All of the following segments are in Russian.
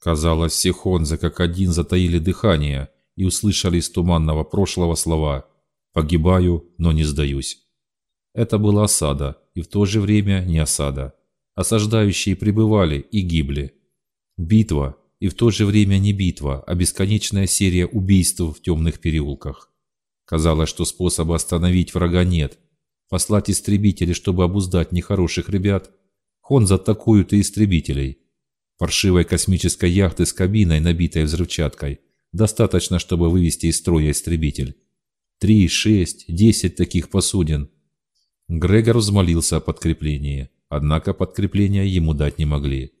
Казалось, все Хонза как один затаили дыхание и услышали из туманного прошлого слова «Погибаю, но не сдаюсь». Это была осада, и в то же время не осада. Осаждающие пребывали и гибли. Битва, и в то же время не битва, а бесконечная серия убийств в темных переулках. Казалось, что способа остановить врага нет. Послать истребителей, чтобы обуздать нехороших ребят. Хонза атакуют и истребителей. Паршивой космической яхты с кабиной, набитой взрывчаткой, достаточно, чтобы вывести из строя истребитель. Три, шесть, десять таких посудин. Грегор взмолился о подкреплении, однако подкрепления ему дать не могли.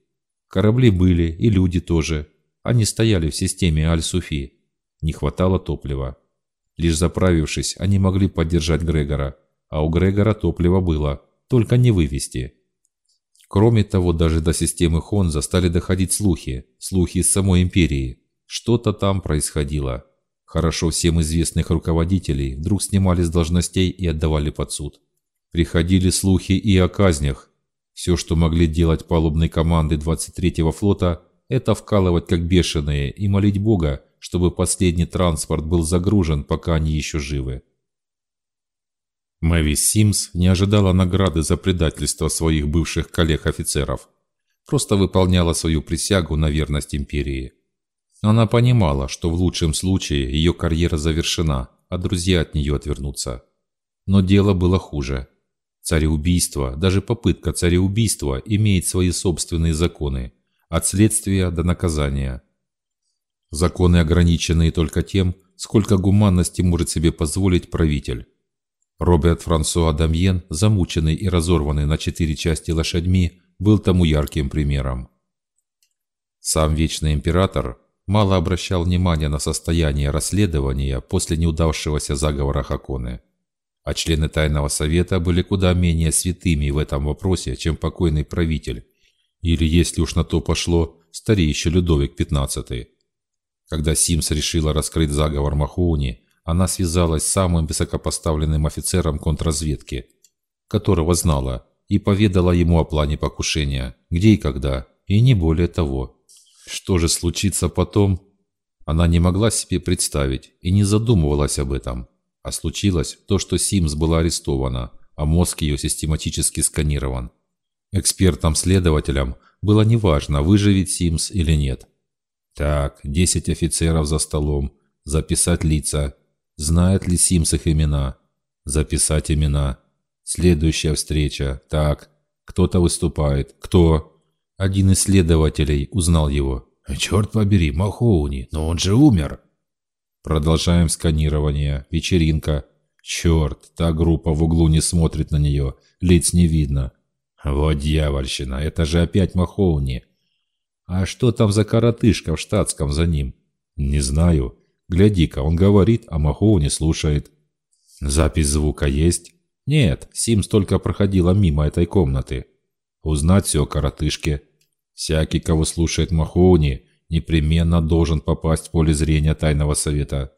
Корабли были, и люди тоже. Они стояли в системе Аль-Суфи. Не хватало топлива. Лишь заправившись, они могли поддержать Грегора, а у Грегора топлива было, только не вывести. Кроме того, даже до системы Хонза стали доходить слухи, слухи из самой империи. Что-то там происходило. Хорошо всем известных руководителей вдруг снимали с должностей и отдавали под суд. Приходили слухи и о казнях. Все, что могли делать палубные команды 23-го флота, это вкалывать как бешеные и молить Бога, чтобы последний транспорт был загружен, пока они еще живы. Мэвис Симс не ожидала награды за предательство своих бывших коллег-офицеров. Просто выполняла свою присягу на верность империи. Она понимала, что в лучшем случае ее карьера завершена, а друзья от нее отвернутся. Но дело было хуже. Цареубийство, даже попытка цареубийства имеет свои собственные законы, от следствия до наказания. Законы ограниченные только тем, сколько гуманности может себе позволить правитель. Роберт Франсуа Дамьен, замученный и разорванный на четыре части лошадьми, был тому ярким примером. Сам Вечный Император мало обращал внимания на состояние расследования после неудавшегося заговора Хаконы. А члены Тайного Совета были куда менее святыми в этом вопросе, чем покойный правитель, или, если уж на то пошло, старейший Людовик XV. Когда Симс решила раскрыть заговор Махоуни, она связалась с самым высокопоставленным офицером контрразведки, которого знала, и поведала ему о плане покушения, где и когда, и не более того. Что же случится потом, она не могла себе представить и не задумывалась об этом. А случилось то, что Симс была арестована, а мозг ее систематически сканирован. Экспертам-следователям было неважно, выживет Симс или нет. Так, 10 офицеров за столом, записать лица, Знает ли Симс их имена? Записать имена. Следующая встреча. Так, кто-то выступает. Кто? Один из следователей узнал его. «Черт побери, Махоуни, но он же умер!» Продолжаем сканирование. Вечеринка. Черт, та группа в углу не смотрит на нее. Лиц не видно. Вот дьявольщина, это же опять Махоуни. А что там за коротышка в штатском за ним? Не знаю. Гляди-ка, он говорит, а Махоу не слушает. Запись звука есть? Нет, Симс только проходила мимо этой комнаты. Узнать все о коротышке. Всякий, кого слушает Махоуни, непременно должен попасть в поле зрения Тайного Совета.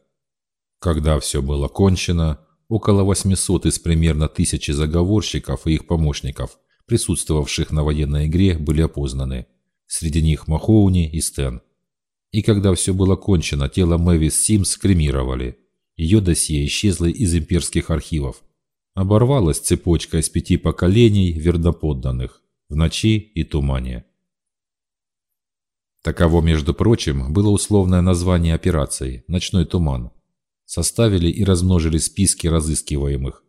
Когда все было кончено, около 800 из примерно тысячи заговорщиков и их помощников, присутствовавших на военной игре, были опознаны. Среди них Махоуни и Стэн. И когда все было кончено, тело Мэвис Симс кремировали. Ее досье исчезло из имперских архивов. Оборвалась цепочка из пяти поколений верноподданных в ночи и тумане. Таково, между прочим, было условное название операции «Ночной туман». Составили и размножили списки разыскиваемых.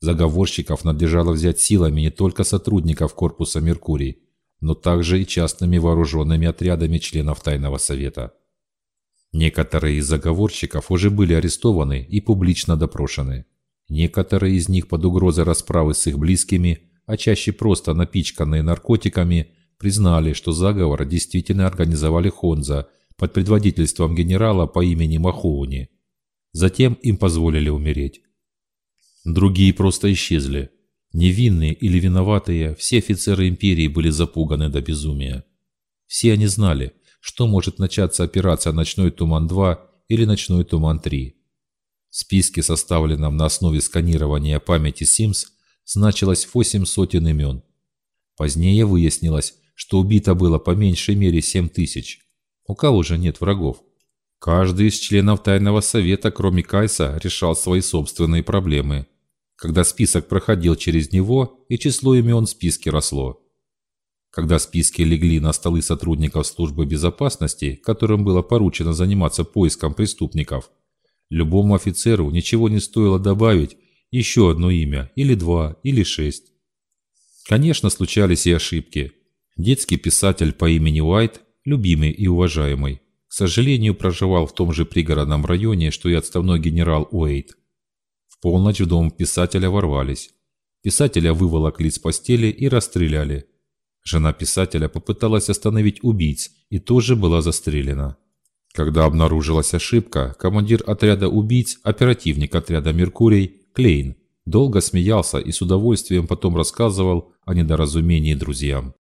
Заговорщиков надлежало взять силами не только сотрудников корпуса «Меркурий», но также и частными вооруженными отрядами членов Тайного Совета. Некоторые из заговорщиков уже были арестованы и публично допрошены. Некоторые из них под угрозой расправы с их близкими, а чаще просто напичканные наркотиками, признали, что заговор действительно организовали Хонза под предводительством генерала по имени Махоуни. Затем им позволили умереть. Другие просто исчезли, Невинные или виноватые, все офицеры империи были запуганы до безумия. Все они знали, что может начаться операция «Ночной туман-2» или «Ночной туман-3». В списке, составленном на основе сканирования памяти Симс, значилось 8 сотен имен. Позднее выяснилось, что убито было по меньшей мере 7 тысяч. У кого же нет врагов? Каждый из членов Тайного Совета, кроме Кайса, решал свои собственные проблемы. Когда список проходил через него, и число имен в списке росло. Когда списки легли на столы сотрудников службы безопасности, которым было поручено заниматься поиском преступников, любому офицеру ничего не стоило добавить еще одно имя, или два, или шесть. Конечно, случались и ошибки. Детский писатель по имени Уайт, любимый и уважаемый, к сожалению, проживал в том же пригородном районе, что и отставной генерал Уэйт. Полночь в дом писателя ворвались. Писателя выволокли с постели и расстреляли. Жена писателя попыталась остановить убийц и тоже была застрелена. Когда обнаружилась ошибка, командир отряда убийц, оперативник отряда «Меркурий» Клейн долго смеялся и с удовольствием потом рассказывал о недоразумении друзьям.